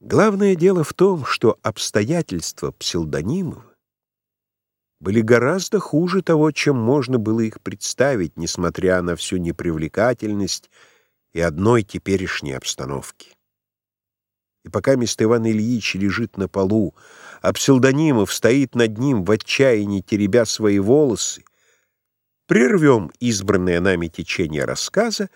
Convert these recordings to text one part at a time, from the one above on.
Главное дело в том, что обстоятельства псевдонимов были гораздо хуже того, чем можно было их представить, несмотря на всю непривлекательность и одной теперешней обстановки. И пока мистер Иван Ильич лежит на полу, а псевдонимов стоит над ним в отчаянии, теребя свои волосы, прервем избранное нами течение рассказа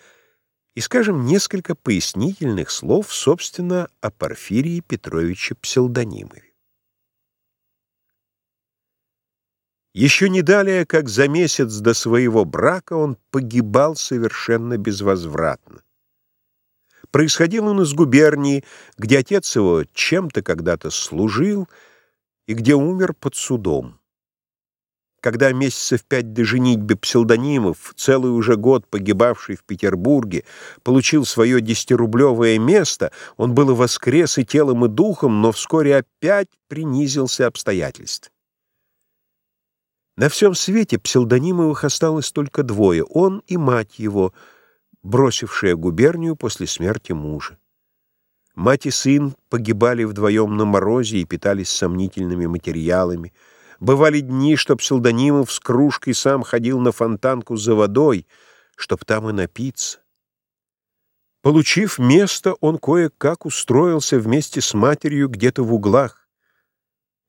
и скажем несколько пояснительных слов, собственно, о Порфирии Петровиче Псилдонимове. Еще не далее, как за месяц до своего брака, он погибал совершенно безвозвратно. Происходил он из губернии, где отец его чем-то когда-то служил и где умер под судом. Когда месяцев пять до женитьбы псевдонимов, целый уже год погибавший в Петербурге, получил свое десятирублевое место, он был и воскрес и телом, и духом, но вскоре опять принизился обстоятельств. На всем свете псевдонимовых осталось только двое — он и мать его, бросившая губернию после смерти мужа. Мать и сын погибали вдвоем на морозе и питались сомнительными материалами — Бывали дни, что псевдонимов с кружкой сам ходил на фонтанку за водой, чтоб там и напиться. Получив место, он кое-как устроился вместе с матерью где-то в углах.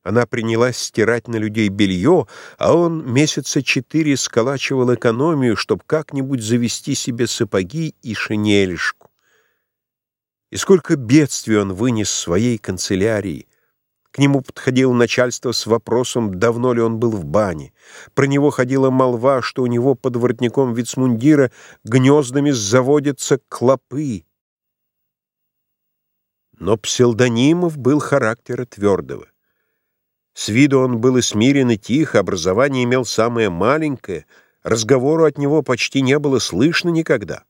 Она принялась стирать на людей белье, а он месяца четыре сколачивал экономию, чтобы как-нибудь завести себе сапоги и шинелишку. И сколько бедствий он вынес своей канцелярии — к нему подходило начальство с вопросом, давно ли он был в бане. Про него ходила молва, что у него под воротником вицмундира гнездами заводятся клопы. Но псевдонимов был характера твердого. С виду он был и смирен, и тих, образование имел самое маленькое, разговору от него почти не было слышно никогда.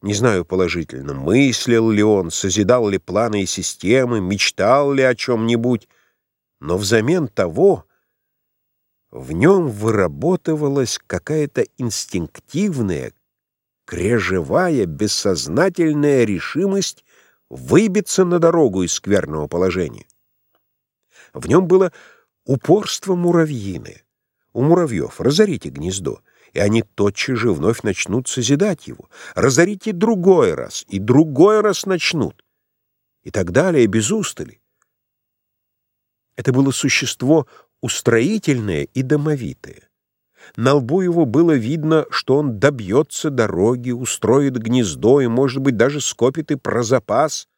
Не знаю положительно, мыслил ли он, созидал ли планы и системы, мечтал ли о чем-нибудь, но взамен того в нем выработывалась какая-то инстинктивная, крежевая, бессознательная решимость выбиться на дорогу из скверного положения. В нем было упорство муравьиное. У муравьев разорите гнездо, и они тотчас же вновь начнут созидать его. Разорите другой раз, и другой раз начнут. И так далее, без устали. Это было существо устроительное и домовитое. На лбу его было видно, что он добьется дороги, устроит гнездо и, может быть, даже скопит и про запас,